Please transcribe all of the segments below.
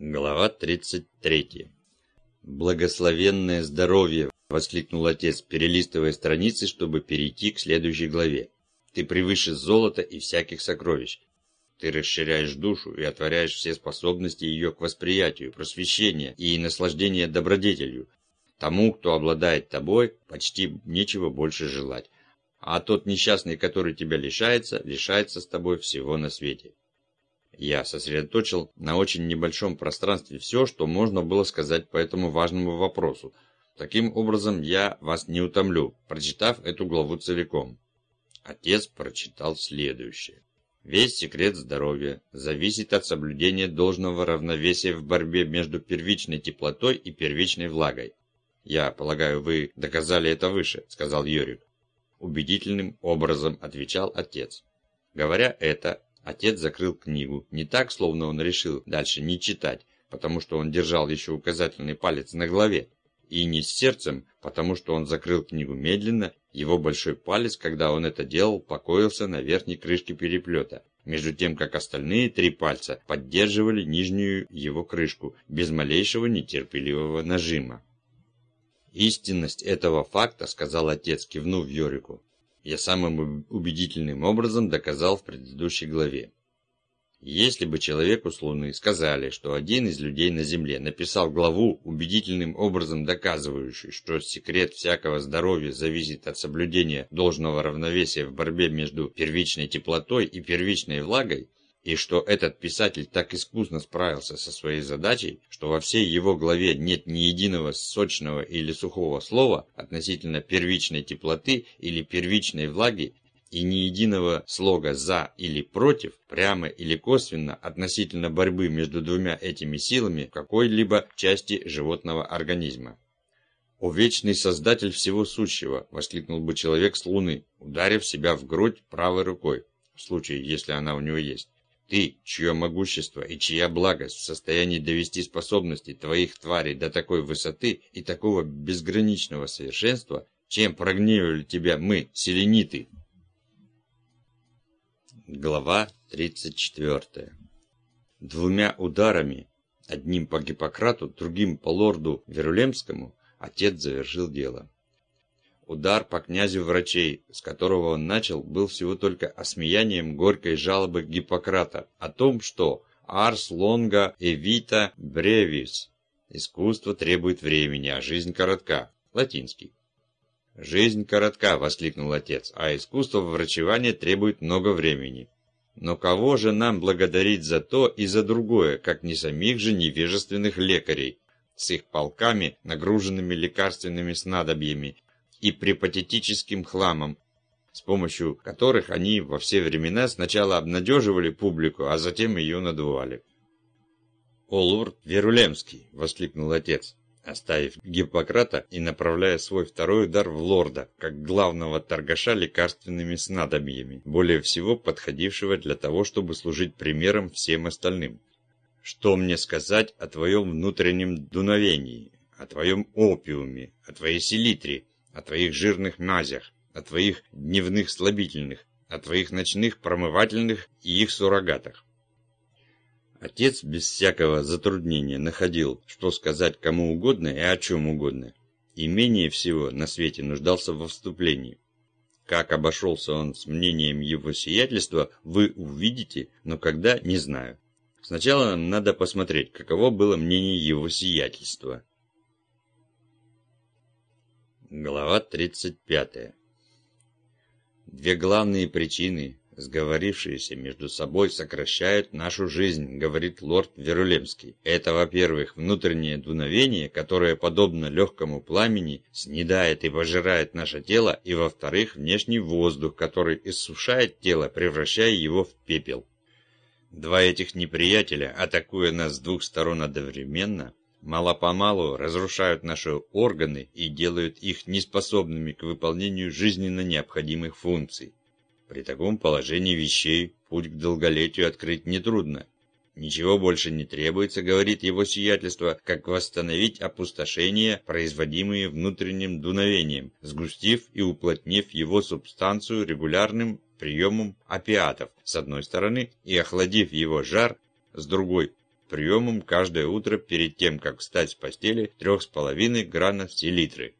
Глава 33. «Благословенное здоровье!» – воскликнул отец, перелистывая страницы, чтобы перейти к следующей главе. «Ты превыше золота и всяких сокровищ. Ты расширяешь душу и отворяешь все способности ее к восприятию, просвещению и наслаждению добродетелью. Тому, кто обладает тобой, почти нечего больше желать. А тот несчастный, который тебя лишается, лишается с тобой всего на свете. Я сосредоточил на очень небольшом пространстве все, что можно было сказать по этому важному вопросу. Таким образом, я вас не утомлю, прочитав эту главу целиком. Отец прочитал следующее. Весь секрет здоровья зависит от соблюдения должного равновесия в борьбе между первичной теплотой и первичной влагой. «Я полагаю, вы доказали это выше», — сказал Йорик. Убедительным образом отвечал отец. Говоря это, Отец закрыл книгу, не так, словно он решил дальше не читать, потому что он держал еще указательный палец на голове, и не с сердцем, потому что он закрыл книгу медленно, его большой палец, когда он это делал, покоился на верхней крышке переплета, между тем как остальные три пальца поддерживали нижнюю его крышку, без малейшего нетерпеливого нажима. «Истинность этого факта», — сказал отец, кивнув Йорику, я самым убедительным образом доказал в предыдущей главе. Если бы человеку с Луны сказали, что один из людей на Земле написал главу, убедительным образом доказывающую, что секрет всякого здоровья зависит от соблюдения должного равновесия в борьбе между первичной теплотой и первичной влагой, и что этот писатель так искусно справился со своей задачей, что во всей его главе нет ни единого сочного или сухого слова относительно первичной теплоты или первичной влаги, и ни единого слога «за» или «против», прямо или косвенно, относительно борьбы между двумя этими силами в какой-либо части животного организма. «О вечный создатель всего сущего!» – воскликнул бы человек с луны, ударив себя в грудь правой рукой, в случае, если она у него есть. Ты, чье могущество и чья благость в состоянии довести способности твоих тварей до такой высоты и такого безграничного совершенства, чем прогневали тебя мы, селениты. Глава 34 Двумя ударами, одним по Гиппократу, другим по лорду Верулемскому, отец завершил дело. Удар по князю врачей, с которого он начал, был всего только осмеянием горькой жалобы Гиппократа о том, что «Арс лонга эвита бревис» Искусство требует времени, а жизнь коротка. Латинский. «Жизнь коротка», — воскликнул отец, «а искусство врачевания требует много времени». Но кого же нам благодарить за то и за другое, как не самих же невежественных лекарей, с их полками, нагруженными лекарственными снадобьями, и припатетическим хламом, с помощью которых они во все времена сначала обнадеживали публику, а затем ее надували. «О, лорд Верулемский!» — воскликнул отец, оставив Гиппократа и направляя свой второй удар в лорда, как главного торгаша лекарственными снадобьями, более всего подходившего для того, чтобы служить примером всем остальным. «Что мне сказать о твоем внутреннем дуновении, о твоем опиуме, о твоей селитре, о твоих жирных мазях, о твоих дневных слабительных, о твоих ночных промывательных и их суррогатах. Отец без всякого затруднения находил, что сказать кому угодно и о чем угодно, и менее всего на свете нуждался во вступлении. Как обошелся он с мнением его сиятельства, вы увидите, но когда – не знаю. Сначала надо посмотреть, каково было мнение его сиятельства. Глава 35. Две главные причины, сговорившиеся между собой, сокращают нашу жизнь, говорит лорд Верулемский. Это, во-первых, внутреннее дуновение, которое, подобно легкому пламени, снедает и пожирает наше тело, и, во-вторых, внешний воздух, который иссушает тело, превращая его в пепел. Два этих неприятеля, атакуя нас с двух сторон одновременно, мало-помалу разрушают наши органы и делают их неспособными к выполнению жизненно необходимых функций. При таком положении вещей путь к долголетию открыть нетрудно. Ничего больше не требуется, говорит его сиятельство, как восстановить опустошения, производимые внутренним дуновением, сгустив и уплотнив его субстанцию регулярным приемом опиатов с одной стороны и охладив его жар с другой приемом каждое утро перед тем, как встать с постели, трех с половиной гранов селитры.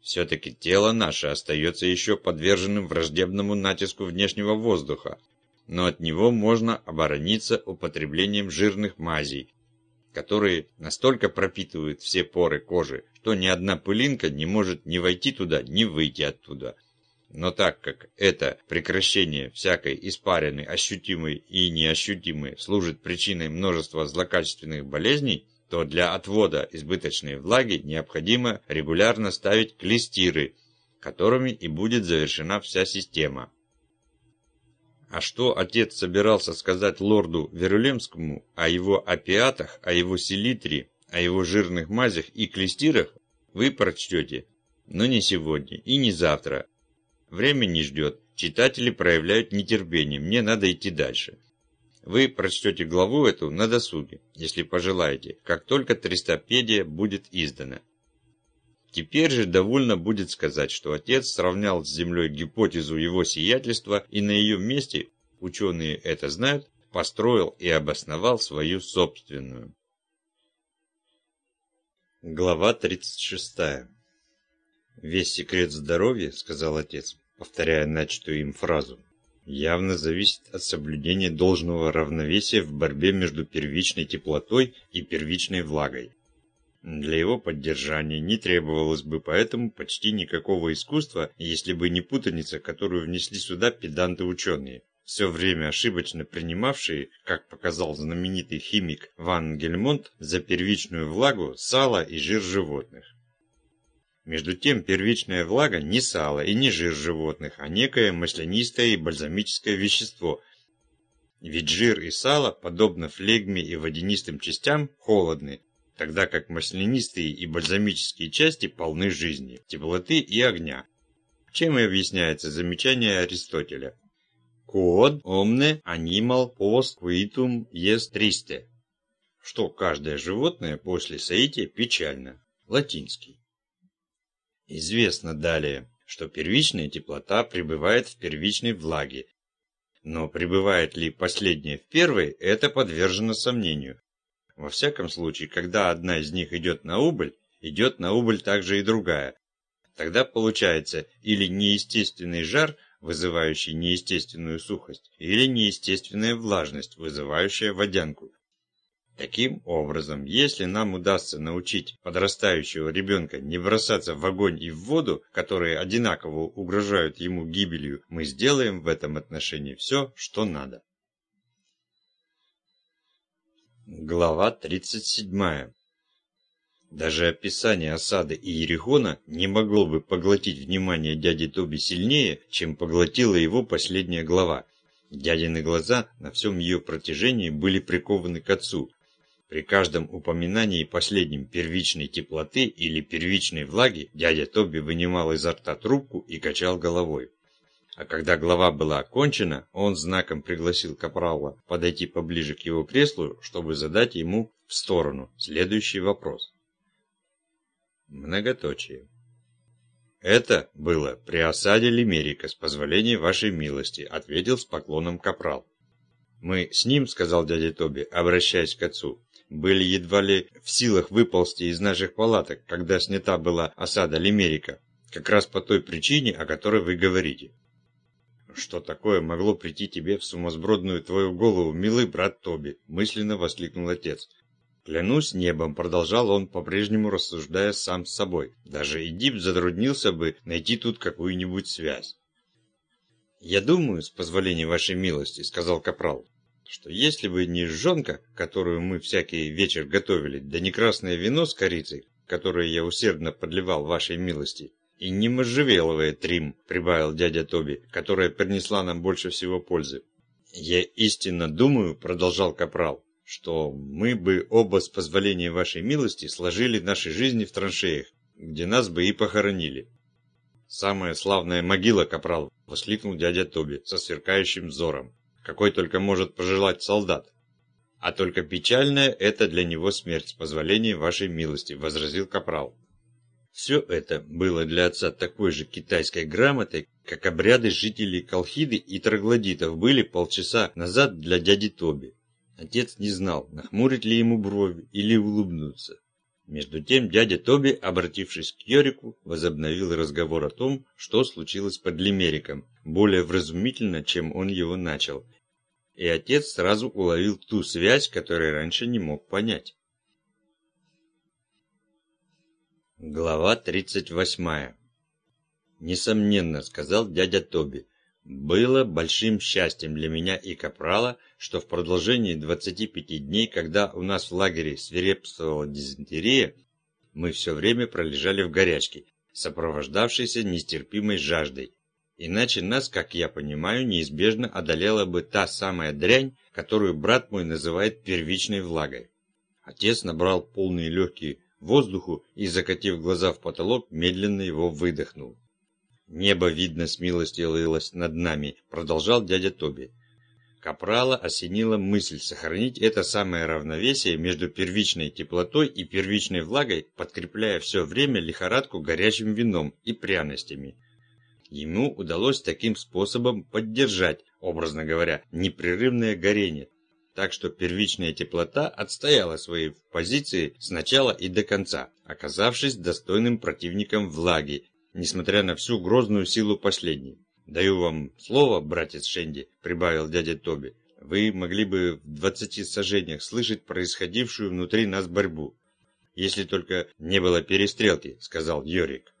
Все-таки тело наше остается еще подверженным враждебному натиску внешнего воздуха, но от него можно оборониться употреблением жирных мазей, которые настолько пропитывают все поры кожи, что ни одна пылинка не может ни войти туда, ни выйти оттуда. Но так как это прекращение всякой испарины, ощутимой и неощутимой, служит причиной множества злокачественных болезней, то для отвода избыточной влаги необходимо регулярно ставить клестиры, которыми и будет завершена вся система. А что отец собирался сказать лорду Верулемскому о его опиатах, о его селитре, о его жирных мазях и клестирах, вы прочтете, но не сегодня и не завтра. Время не ждет, читатели проявляют нетерпение, мне надо идти дальше. Вы прочтете главу эту на досуге, если пожелаете, как только Тристопедия будет издана. Теперь же довольно будет сказать, что отец сравнял с Землей гипотезу его сиятельства и на ее месте, ученые это знают, построил и обосновал свою собственную. Глава 36 «Весь секрет здоровья, — сказал отец, повторяя начатую им фразу, явно зависит от соблюдения должного равновесия в борьбе между первичной теплотой и первичной влагой. Для его поддержания не требовалось бы поэтому почти никакого искусства, если бы не путаница, которую внесли сюда педанты-ученые, все время ошибочно принимавшие, как показал знаменитый химик Ван Гельмонт, за первичную влагу сало и жир животных. Между тем, первичная влага не сало и не жир животных, а некое маслянистое и бальзамическое вещество. Ведь жир и сало, подобно флегме и водянистым частям, холодны, тогда как маслянистые и бальзамические части полны жизни, теплоты и огня. Чем и объясняется замечание Аристотеля. Quod omne animal post quitum est triste. Что каждое животное после соития печально. Латинский. Известно далее, что первичная теплота пребывает в первичной влаге, но пребывает ли последняя в первой, это подвержено сомнению. Во всяком случае, когда одна из них идет на убыль, идет на убыль также и другая. Тогда получается или неестественный жар, вызывающий неестественную сухость, или неестественная влажность, вызывающая водянку. Таким образом, если нам удастся научить подрастающего ребенка не бросаться в огонь и в воду, которые одинаково угрожают ему гибелью, мы сделаем в этом отношении все, что надо. Глава 37. Даже описание осады Иерихона не могло бы поглотить внимание дяди Тоби сильнее, чем поглотила его последняя глава. Дядины глаза на всем ее протяжении были прикованы к отцу, при каждом упоминании последнем первичной теплоты или первичной влаги дядя Тоби вынимал изо рта трубку и качал головой. А когда глава была окончена, он знаком пригласил Капрала подойти поближе к его креслу, чтобы задать ему в сторону следующий вопрос. Многоточие. «Это было при осаде Лимерика, с позволения вашей милости», — ответил с поклоном Капрал. «Мы с ним, — сказал дядя Тоби, обращаясь к отцу, были едва ли в силах выползти из наших палаток, когда снята была осада Лимерика, как раз по той причине, о которой вы говорите. «Что такое могло прийти тебе в сумасбродную твою голову, милый брат Тоби?» – мысленно воскликнул отец. «Клянусь небом», – продолжал он, по-прежнему рассуждая сам с собой. «Даже Эдип затруднился бы найти тут какую-нибудь связь». «Я думаю, с позволения вашей милости», – сказал Капрал, что если бы не жженка, которую мы всякий вечер готовили, да не красное вино с корицей, которое я усердно подливал вашей милости, и не можжевеловая трим, прибавил дядя Тоби, которая принесла нам больше всего пользы. Я истинно думаю, продолжал Капрал, что мы бы оба с позволения вашей милости сложили наши жизни в траншеях, где нас бы и похоронили. «Самая славная могила, Капрал!» — воскликнул дядя Тоби со сверкающим взором какой только может пожелать солдат. А только печальная это для него смерть, с позволения вашей милости, возразил Капрал. Все это было для отца такой же китайской грамотой, как обряды жителей Колхиды и Троглодитов были полчаса назад для дяди Тоби. Отец не знал, нахмурить ли ему брови или улыбнуться. Между тем дядя Тоби, обратившись к Йорику, возобновил разговор о том, что случилось под Лимериком, более вразумительно, чем он его начал. И отец сразу уловил ту связь, которую раньше не мог понять. Глава 38 «Несомненно», — сказал дядя Тоби, — «было большим счастьем для меня и Капрала, что в продолжении 25 дней, когда у нас в лагере свирепствовала дизентерия, мы все время пролежали в горячке, сопровождавшейся нестерпимой жаждой. Иначе нас, как я понимаю, неизбежно одолела бы та самая дрянь, которую брат мой называет первичной влагой. Отец набрал полные легкие воздуху и, закатив глаза в потолок, медленно его выдохнул. «Небо, видно, смилостилось над нами», — продолжал дядя Тоби. Капрала осенила мысль сохранить это самое равновесие между первичной теплотой и первичной влагой, подкрепляя все время лихорадку горячим вином и пряностями. Ему удалось таким способом поддержать, образно говоря, непрерывное горение, так что первичная теплота отстояла свои позиции сначала и до конца, оказавшись достойным противником влаги несмотря на всю грозную силу последней. «Даю вам слово, братец Шенди», — прибавил дядя Тоби. «Вы могли бы в двадцати сажениях слышать происходившую внутри нас борьбу. Если только не было перестрелки», — сказал Йорик.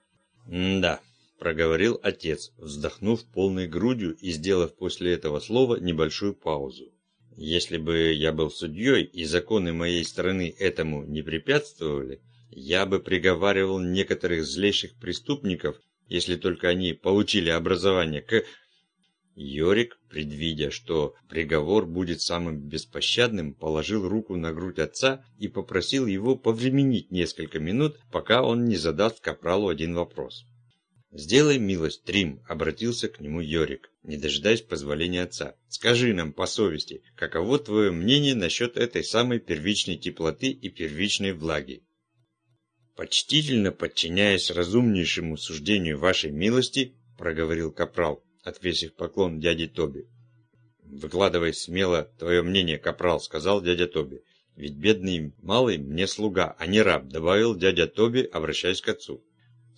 «Да», — проговорил отец, вздохнув полной грудью и сделав после этого слова небольшую паузу. «Если бы я был судьей, и законы моей страны этому не препятствовали, я бы приговаривал некоторых злейших преступников, если только они получили образование, к... Йорик, предвидя, что приговор будет самым беспощадным, положил руку на грудь отца и попросил его повременить несколько минут, пока он не задаст Капралу один вопрос. «Сделай милость, Трим», — обратился к нему Йорик, не дожидаясь позволения отца. «Скажи нам по совести, каково твое мнение насчет этой самой первичной теплоты и первичной влаги?» «Почтительно подчиняясь разумнейшему суждению вашей милости», — проговорил Капрал, отвесив поклон дяде Тоби. «Выкладывай смело твое мнение, Капрал», — сказал дядя Тоби. «Ведь бедный малый мне слуга, а не раб», — добавил дядя Тоби, обращаясь к отцу.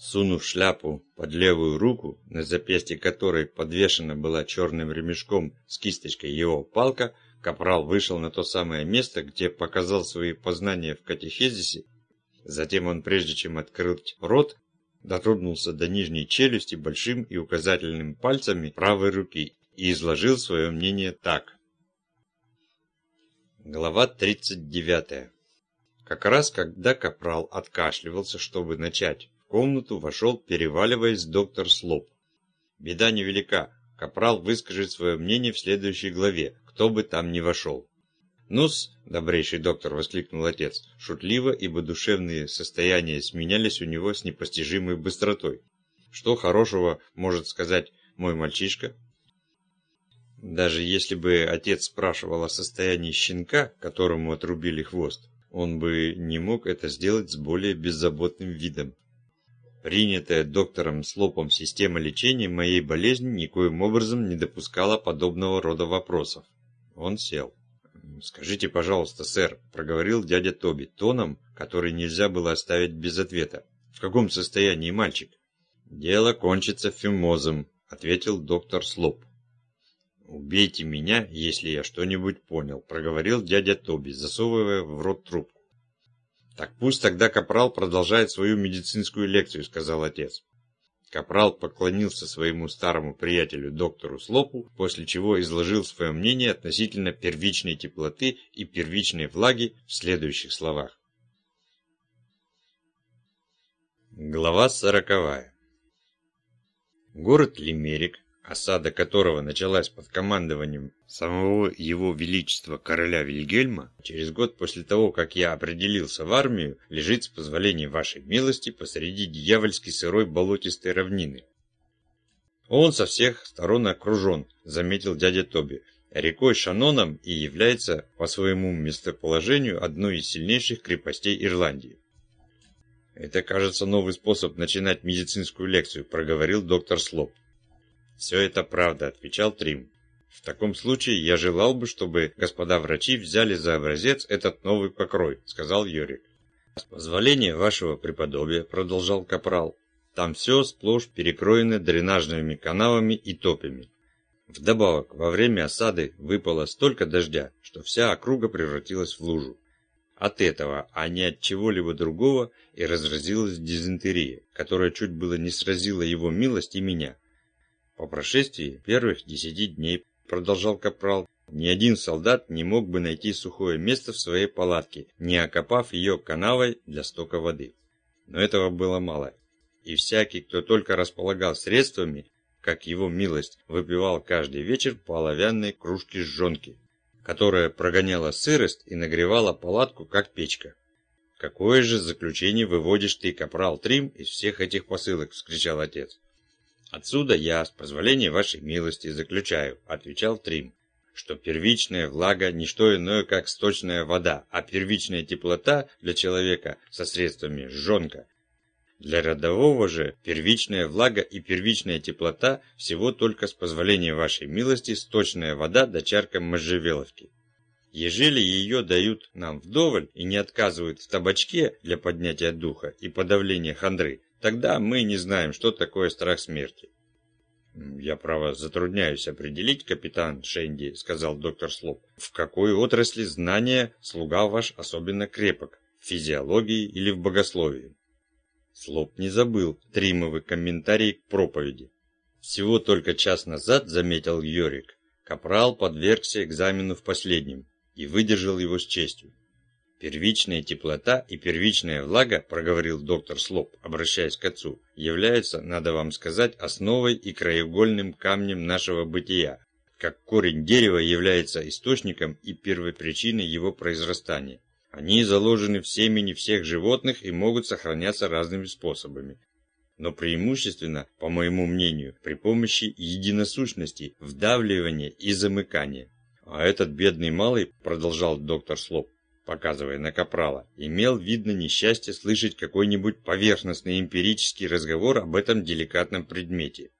Сунув шляпу под левую руку, на запястье которой подвешена была черным ремешком с кисточкой его палка, Капрал вышел на то самое место, где показал свои познания в катехизисе Затем он, прежде чем открыть рот, дотронулся до нижней челюсти большим и указательным пальцами правой руки и изложил свое мнение так. Глава 39. Как раз когда Капрал откашливался, чтобы начать, в комнату вошел, переваливаясь, доктор Слоп. Беда невелика. Капрал выскажет свое мнение в следующей главе, кто бы там ни вошел. «Ну-с, добрейший доктор!» — воскликнул отец. Шутливо, ибо душевные состояния сменялись у него с непостижимой быстротой. «Что хорошего может сказать мой мальчишка?» Даже если бы отец спрашивал о состоянии щенка, которому отрубили хвост, он бы не мог это сделать с более беззаботным видом. Принятая доктором Слопом система лечения моей болезни никоим образом не допускала подобного рода вопросов. Он сел. «Скажите, пожалуйста, сэр», — проговорил дядя Тоби тоном, который нельзя было оставить без ответа. «В каком состоянии мальчик?» «Дело кончится фимозом», — ответил доктор Слоп. «Убейте меня, если я что-нибудь понял», — проговорил дядя Тоби, засовывая в рот трубку. «Так пусть тогда Капрал продолжает свою медицинскую лекцию», — сказал отец. Капрал поклонился своему старому приятелю доктору Слопу, после чего изложил свое мнение относительно первичной теплоты и первичной влаги в следующих словах. Глава сороковая. Город Лимерик осада которого началась под командованием самого его величества короля Вильгельма, через год после того, как я определился в армию, лежит с позволения вашей милости посреди дьявольской сырой болотистой равнины. Он со всех сторон окружен, заметил дядя Тоби, рекой Шаноном и является по своему местоположению одной из сильнейших крепостей Ирландии. «Это, кажется, новый способ начинать медицинскую лекцию», – проговорил доктор Слоп. «Все это правда», — отвечал Трим. В таком случае я желал бы, чтобы господа врачи взяли за образец этот новый покрой, сказал Йорик. С позволения вашего преподобия, продолжал Капрал, там все сплошь перекроено дренажными канавами и топями. Вдобавок, во время осады выпало столько дождя, что вся округа превратилась в лужу. От этого, а не от чего-либо другого, и разразилась дизентерия, которая чуть было не сразила его милость и меня. По прошествии первых десяти дней, продолжал Капрал, ни один солдат не мог бы найти сухое место в своей палатке, не окопав ее канавой для стока воды. Но этого было мало, и всякий, кто только располагал средствами, как его милость выпивал каждый вечер по кружке жжонки, которая прогоняла сырость и нагревала палатку, как печка. «Какое же заключение выводишь ты, капрал Трим, из всех этих посылок?» – вскричал отец. «Отсюда я, с позволения вашей милости, заключаю», – отвечал Трим, «что первичная влага – не что иное, как сточная вода, а первичная теплота для человека со средствами жжонка для родового же первичная влага и первичная теплота всего только с позволения вашей милости сточная вода до чарка можжевеловки. Ежели ее дают нам вдоволь и не отказывают в табачке для поднятия духа и подавления хандры, тогда мы не знаем, что такое страх смерти. «Я, право, затрудняюсь определить, капитан Шенди», — сказал доктор Слоп, «в какой отрасли знания слуга ваш особенно крепок, в физиологии или в богословии?» Слоп не забыл Тримовый комментарий к проповеди. Всего только час назад, заметил Йорик, Капрал подвергся экзамену в последнем и выдержал его с честью. Первичная теплота и первичная влага, проговорил доктор Слоп, обращаясь к отцу, являются, надо вам сказать, основой и краеугольным камнем нашего бытия, как корень дерева является источником и первопричиной его произрастания. Они заложены в семени всех животных и могут сохраняться разными способами. Но преимущественно, по моему мнению, при помощи единосущности, вдавливания и замыкания. А этот бедный малый, продолжал доктор Слоп, показывая на Капрала, имел, видно, несчастье слышать какой-нибудь поверхностный эмпирический разговор об этом деликатном предмете.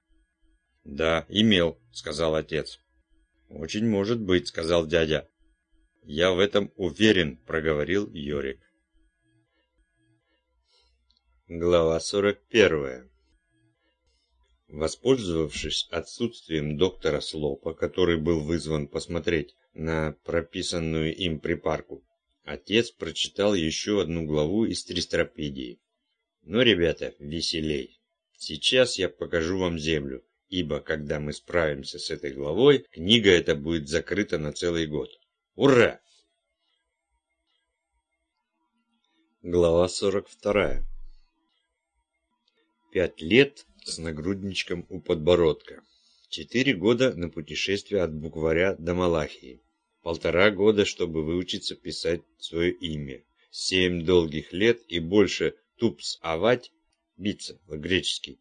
«Да, имел», — сказал отец. «Очень может быть», — сказал дядя. «Я в этом уверен», — проговорил Йорик. Глава 41 Воспользовавшись отсутствием доктора Слопа, который был вызван посмотреть на прописанную им припарку, отец прочитал еще одну главу из Тристропедии. «Ну, ребята, веселей. Сейчас я покажу вам землю, ибо когда мы справимся с этой главой, книга эта будет закрыта на целый год. Ура! Глава 42 Пять лет с нагрудничком у подбородка. Четыре года на путешествие от букваря до Малахии. Полтора года, чтобы выучиться писать свое имя. Семь долгих лет и больше тупс авать, биться, греческий,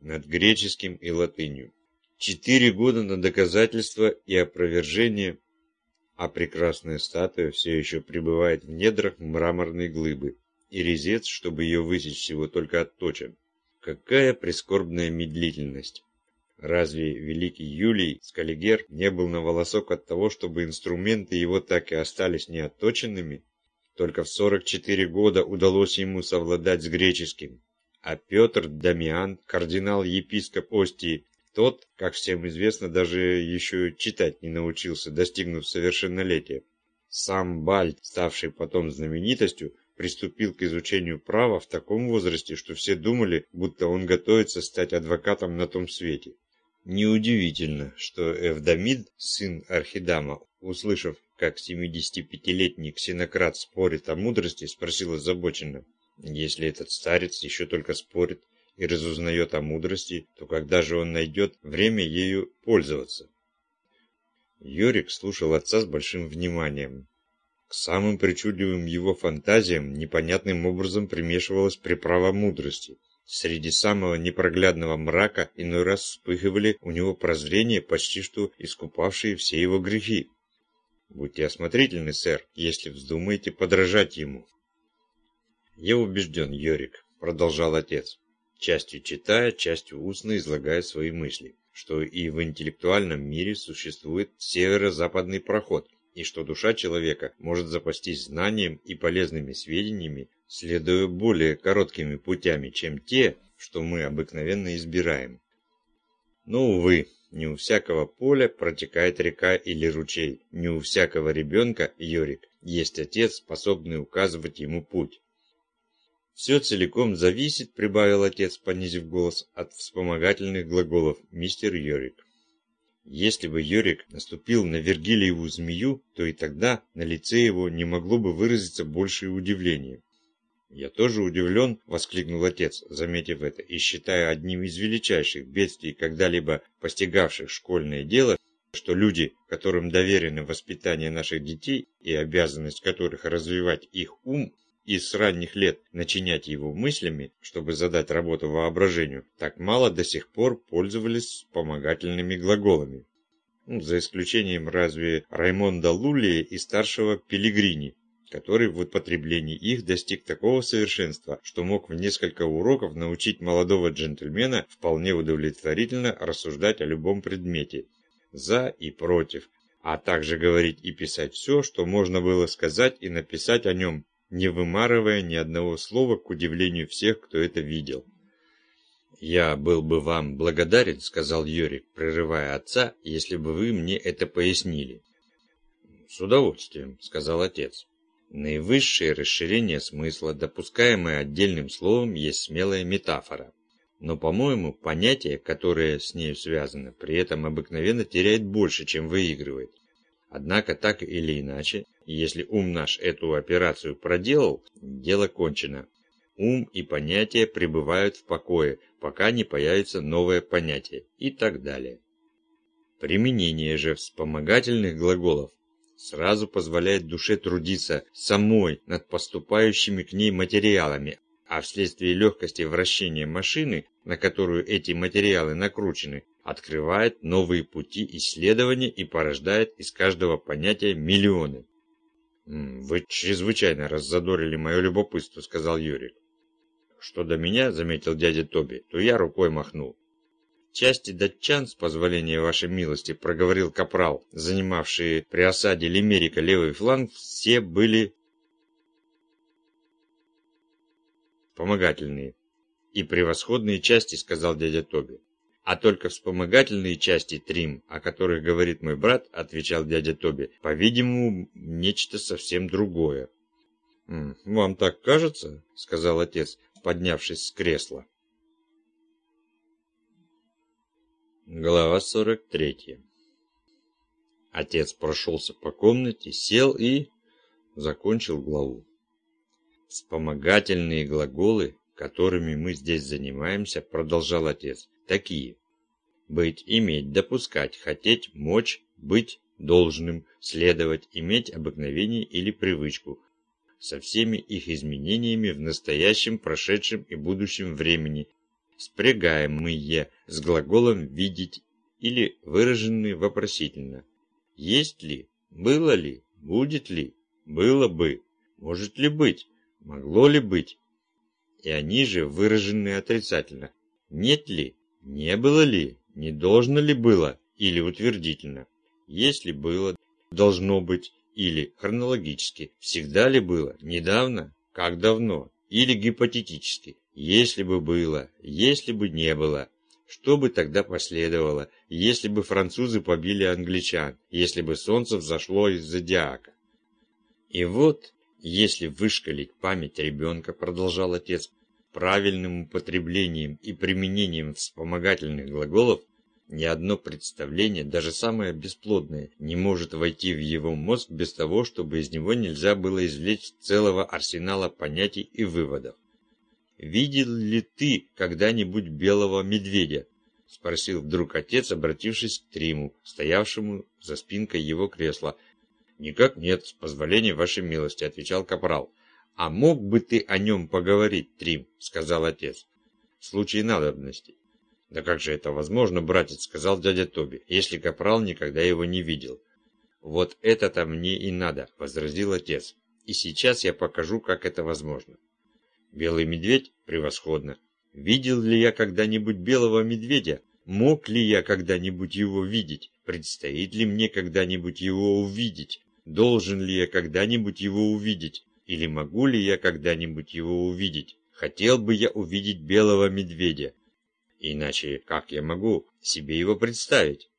над греческим и латынью. Четыре года на доказательство и опровержение а прекрасная статуя все еще пребывает в недрах мраморной глыбы, и резец, чтобы ее высечь всего только отточен. Какая прискорбная медлительность! Разве великий Юлий Скаллигер не был на волосок от того, чтобы инструменты его так и остались неотточенными? Только в 44 года удалось ему совладать с греческим. А Петр Дамиан, кардинал-епископ Остии, тот, как всем известно, даже еще читать не научился, достигнув совершеннолетия. Сам Бальд, ставший потом знаменитостью, приступил к изучению права в таком возрасте, что все думали, будто он готовится стать адвокатом на том свете. Неудивительно, что Эвдамид, сын Архидама, услышав, как 75-летний ксенократ спорит о мудрости, спросил озабоченно, если этот старец еще только спорит, и разузнает о мудрости, то когда же он найдет время ею пользоваться? Йорик слушал отца с большим вниманием. К самым причудливым его фантазиям непонятным образом примешивалась приправа мудрости. Среди самого непроглядного мрака иной раз вспыхивали у него прозрения, почти что искупавшие все его грехи. Будьте осмотрительны, сэр, если вздумаете подражать ему. Я убежден, Йорик, продолжал отец частью читая, частью устно излагая свои мысли, что и в интеллектуальном мире существует северо-западный проход, и что душа человека может запастись знанием и полезными сведениями, следуя более короткими путями, чем те, что мы обыкновенно избираем. Но, увы, не у всякого поля протекает река или ручей, не у всякого ребенка, Йорик, есть отец, способный указывать ему путь. «Все целиком зависит», — прибавил отец, понизив голос, — «от вспомогательных глаголов, мистер Йорик». Если бы Йорик наступил на Вергилиеву змею, то и тогда на лице его не могло бы выразиться большее удивление. «Я тоже удивлен», — воскликнул отец, заметив это, и считая одним из величайших бедствий, когда-либо постигавших школьное дело, что люди, которым доверено воспитание наших детей и обязанность которых развивать их ум и с ранних лет начинять его мыслями, чтобы задать работу воображению, так мало до сих пор пользовались вспомогательными глаголами. Ну, за исключением разве Раймонда Лулли и старшего Пелигрини, который в употреблении их достиг такого совершенства, что мог в несколько уроков научить молодого джентльмена вполне удовлетворительно рассуждать о любом предмете, за и против, а также говорить и писать все, что можно было сказать и написать о нем, не вымарывая ни одного слова к удивлению всех, кто это видел. «Я был бы вам благодарен», — сказал Йорик, прерывая отца, — «если бы вы мне это пояснили». «С удовольствием», — сказал отец. Наивысшее расширение смысла, допускаемое отдельным словом, есть смелая метафора. Но, по-моему, понятие, которое с ней связано, при этом обыкновенно теряет больше, чем выигрывает. Однако, так или иначе, если ум наш эту операцию проделал, дело кончено. Ум и понятие пребывают в покое, пока не появится новое понятие и так далее. Применение же вспомогательных глаголов сразу позволяет душе трудиться самой над поступающими к ней материалами, а вследствие легкости вращения машины, на которую эти материалы накручены, открывает новые пути исследования и порождает из каждого понятия миллионы. «Вы чрезвычайно раззадорили мое любопытство», — сказал Юрий. «Что до меня», — заметил дядя Тоби, — то я рукой махнул части датчан, с позволения вашей милости, проговорил капрал, занимавшие при осаде Лимерика левый фланг, все были вспомогательные. И превосходные части, сказал дядя Тоби. А только вспомогательные части Трим, о которых говорит мой брат, отвечал дядя Тоби, по-видимому, нечто совсем другое. «Вам так кажется?» — сказал отец, поднявшись с кресла. Глава 43 Отец прошелся по комнате, сел и... закончил главу. Вспомогательные глаголы, которыми мы здесь занимаемся, продолжал отец, такие. Быть, иметь, допускать, хотеть, мочь, быть, должным, следовать, иметь обыкновение или привычку, со всеми их изменениями в настоящем, прошедшем и будущем времени, спрягаемые с глаголом «видеть» или выраженные вопросительно. Есть ли? Было ли? Будет ли? Было бы? Может ли быть? Могло ли быть? И они же выражены отрицательно. Нет ли? Не было ли? Не должно ли было? Или утвердительно. Если было, должно быть. Или хронологически. Всегда ли было? Недавно? Как давно? Или гипотетически. Если бы было, если бы не было. Что бы тогда последовало, если бы французы побили англичан, если бы солнце взошло из зодиака? И вот, если вышкалить память ребенка, продолжал отец, правильным употреблением и применением вспомогательных глаголов, ни одно представление, даже самое бесплодное, не может войти в его мозг без того, чтобы из него нельзя было извлечь целого арсенала понятий и выводов. «Видел ли ты когда-нибудь белого медведя?» — спросил вдруг отец, обратившись к Триму, стоявшему за спинкой его кресла. «Никак нет, с позволения вашей милости», — отвечал капрал. «А мог бы ты о нем поговорить, Трим?» — сказал отец. «В случае надобности». «Да как же это возможно, братец?» — сказал дядя Тоби, если капрал никогда его не видел. «Вот это-то мне и надо», — возразил отец. «И сейчас я покажу, как это возможно». Белый медведь? Превосходно. Видел ли я когда-нибудь белого медведя? Мог ли я когда-нибудь его видеть? Предстоит ли мне когда-нибудь его увидеть? Должен ли я когда-нибудь его увидеть? Или могу ли я когда-нибудь его увидеть? Хотел бы я увидеть белого медведя. Иначе как я могу себе его представить?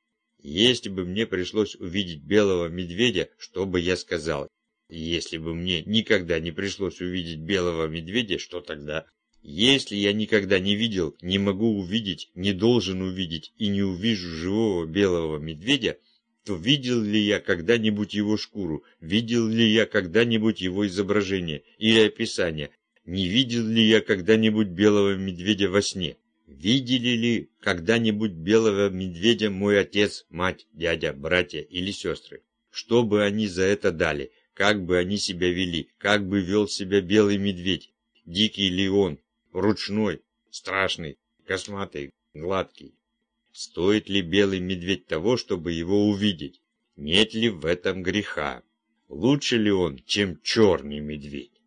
Если бы мне пришлось увидеть белого медведя, что бы я сказал? Если бы мне никогда не пришлось увидеть белого медведя, что тогда? Если я никогда не видел, не могу увидеть, не должен увидеть и не увижу живого белого медведя, то видел ли я когда-нибудь его шкуру, видел ли я когда-нибудь его изображение или описание, не видел ли я когда-нибудь белого медведя во сне? Видели ли когда-нибудь белого медведя мой отец, мать, дядя, братья или сестры? Что бы они за это дали? Как бы они себя вели? Как бы вел себя белый медведь? Дикий ли он? ручной, страшный, косматый, гладкий. Стоит ли белый медведь того, чтобы его увидеть? Нет ли в этом греха? Лучше ли он, чем черный медведь?